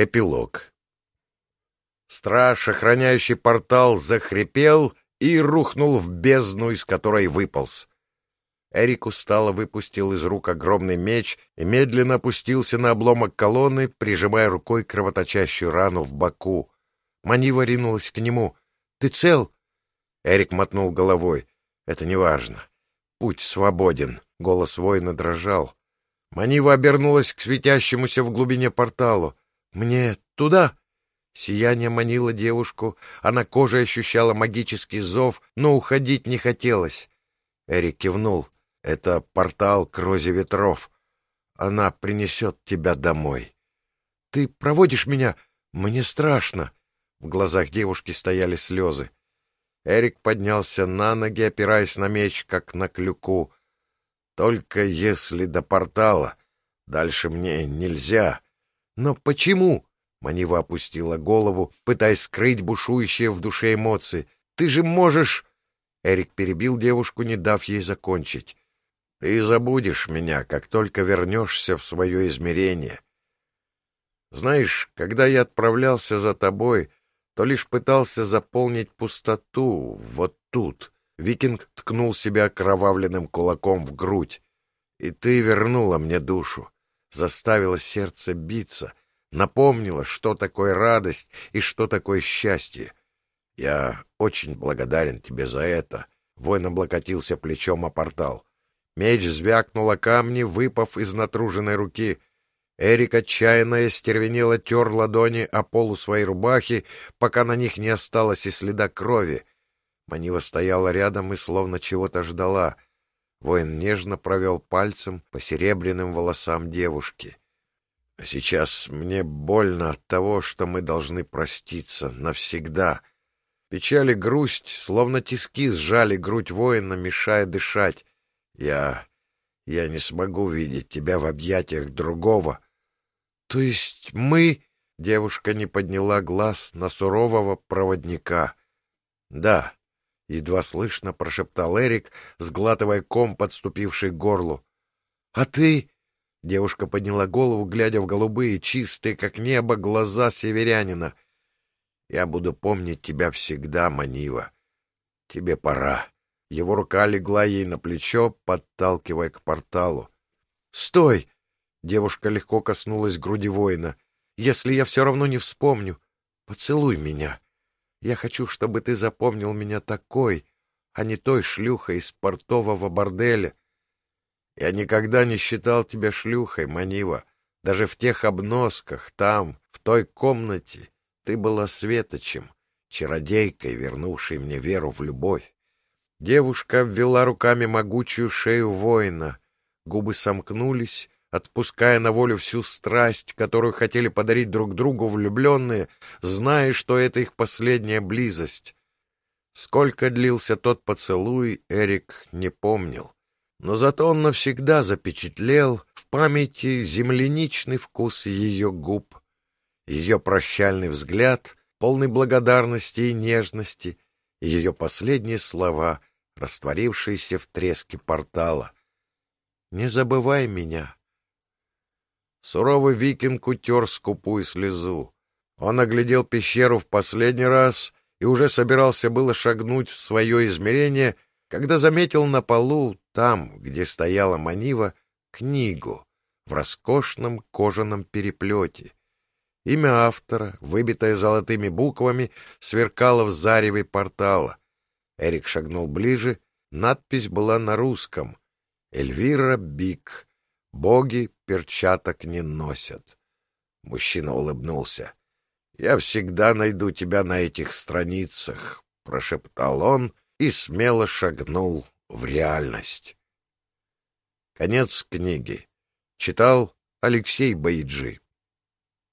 Эпилог. Страж, охраняющий портал, захрипел и рухнул в бездну, из которой выполз. Эрик устало выпустил из рук огромный меч и медленно опустился на обломок колонны, прижимая рукой кровоточащую рану в боку. Манива ринулась к нему. — Ты цел? Эрик мотнул головой. — Это неважно. Путь свободен. Голос воина дрожал. Манива обернулась к светящемуся в глубине порталу. «Мне туда?» Сияние манило девушку, она кожей ощущала магический зов, но уходить не хотелось. Эрик кивнул. «Это портал к розе ветров. Она принесет тебя домой». «Ты проводишь меня? Мне страшно». В глазах девушки стояли слезы. Эрик поднялся на ноги, опираясь на меч, как на клюку. «Только если до портала. Дальше мне нельзя». «Но почему?» — Манива опустила голову, пытаясь скрыть бушующие в душе эмоции. «Ты же можешь...» Эрик перебил девушку, не дав ей закончить. «Ты забудешь меня, как только вернешься в свое измерение. Знаешь, когда я отправлялся за тобой, то лишь пытался заполнить пустоту вот тут». Викинг ткнул себя кровавленным кулаком в грудь. «И ты вернула мне душу заставила сердце биться, напомнила, что такое радость и что такое счастье. Я очень благодарен тебе за это. Воин облокотился плечом о портал. Меч звякнул о камни, выпав из натруженной руки. Эрик отчаянно стервенело тер ладони о полу своей рубахи, пока на них не осталось и следа крови. Манива стояла рядом и словно чего-то ждала — Воин нежно провел пальцем по серебряным волосам девушки. — А сейчас мне больно от того, что мы должны проститься навсегда. Печаль и грусть, словно тиски, сжали грудь воина, мешая дышать. Я... я не смогу видеть тебя в объятиях другого. — То есть мы... — девушка не подняла глаз на сурового проводника. — Да, — едва слышно прошептал Эрик, сглатывая ком, подступивший к горлу. — А ты... — девушка подняла голову, глядя в голубые, чистые, как небо, глаза северянина. — Я буду помнить тебя всегда, Манива. Тебе пора. Его рука легла ей на плечо, подталкивая к порталу. — Стой! — девушка легко коснулась груди воина. — Если я все равно не вспомню, поцелуй меня. — я хочу, чтобы ты запомнил меня такой, а не той шлюхой из портового борделя. Я никогда не считал тебя шлюхой, Манива. Даже в тех обносках, там, в той комнате, ты была светочем, чародейкой, вернувшей мне веру в любовь. Девушка ввела руками могучую шею воина. Губы сомкнулись, отпуская на волю всю страсть, которую хотели подарить друг другу влюбленные, зная, что это их последняя близость. Сколько длился тот поцелуй, Эрик не помнил. Но зато он навсегда запечатлел в памяти земляничный вкус ее губ, ее прощальный взгляд, полный благодарности и нежности, ее последние слова, растворившиеся в треске портала. «Не забывай меня, Суровый викинг утер скупую слезу. Он оглядел пещеру в последний раз и уже собирался было шагнуть в свое измерение, когда заметил на полу, там, где стояла манива, книгу в роскошном кожаном переплете. Имя автора, выбитое золотыми буквами, сверкало в зареве портала. Эрик шагнул ближе, надпись была на русском. «Эльвира Бик. Боги перчаток не носят. Мужчина улыбнулся. — Я всегда найду тебя на этих страницах, — прошептал он и смело шагнул в реальность. Конец книги. Читал Алексей Баиджи.